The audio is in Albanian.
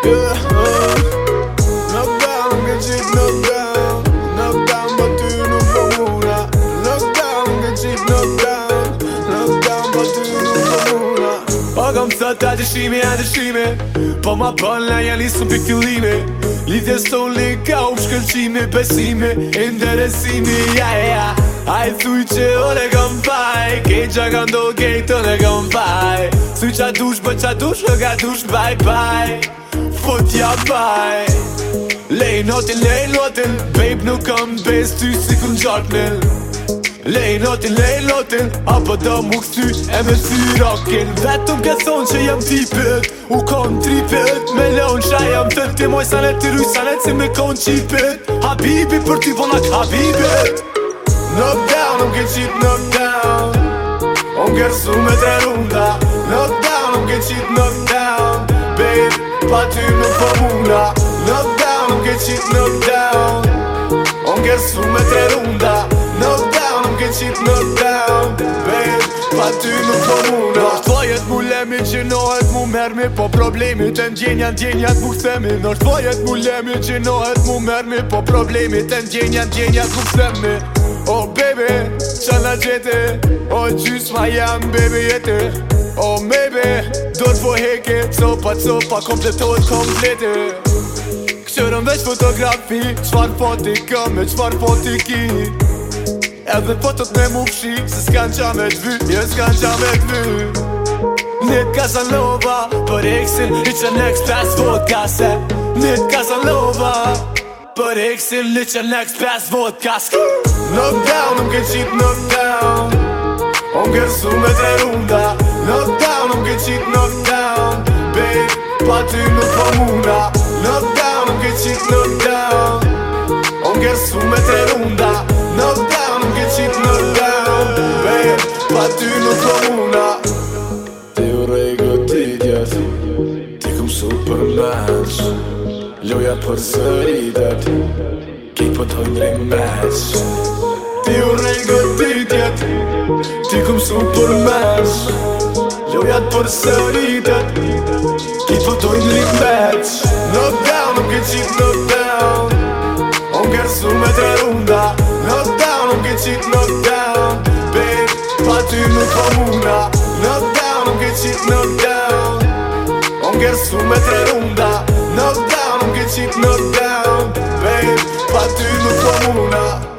Ta down, a dëshime Po down, nuk down, nuk down, nuk down Nuk down, nuk down, nuk down, down, janë nisë në pikilime Litës të unë u shkëllqime, pesime, interesime Ja, ja, ja, ajë të ujë që o le gëm baj Këjtë ka ndo, këjtë o le gëm baj Thuj qa dush, a bë qa dush, dushë, ka dush, baj, baj për po t'ja baj Lejn hotin, lejn lotin Babe nuk kam bes ty si kun gjartnil Lejn hotin, lejn lotin Apo do mu kësty e me si rockin Vetëm ke thonë që jam tipit U kon tripit Me leon qa jam tët Ti moj sanet ti ruj sanet si me kon qipit Habibi për ti vona po ka habibit Knockdown, um ke qip knockdown Um kërsu me tre runda Knockdown, um ke qip knockdown Babe Pa ty më po muna Knock down, nuk e qitë knock down Nuk e su me tre runda Knock down, nuk e qitë knock down Ba ty më po muna Nërë po të fojët mullemi, që nëhet më mermi Po problemit, e në gjenja në gjenjat muk stemi Nërë të fojët mullemi, që nëhet më mermi Po problemit, e në gjenja në gjenjat Oh baby, që në gjete Oh gjys ma jam baby jeti Oh maybe Dur po heke Copa copa kompletohet komplete Këshërëm veç fotografi Qfar po t'i këme, qfar po t'i ki Edhe po t'ot me mu pshi Se s'kan qa me t'vy, jo s'kan qa me t'vy Nit Casanova Për eksin, i që next pass vodka se Nit Casanova Për eksin, i që next pass vodka se Knockdown, nuk e qip knockdown On kërë su me të runda pa ty nuk pa muna down, nuk e qit lockdown On gërsu me tre runda Lockdown, nuk e qit lockdown Babe, pa ty nuk pa muna Ti u rego ti djet Ti këm super match Loja për sëridat Ki po të ndrej match Ti u rego ti djet Ti këm super match Po jatë për së rritë Kitë fotoj në lip match Knock down, nuk e qitë knock down On kërsu me tre runda Knock down, nuk e qitë knock down Bejn, pa ty nuk po muna Knock down, nuk e qitë knock down On kërsu me tre runda Knock down, nuk e qitë knock down Bejn, pa ty nuk po muna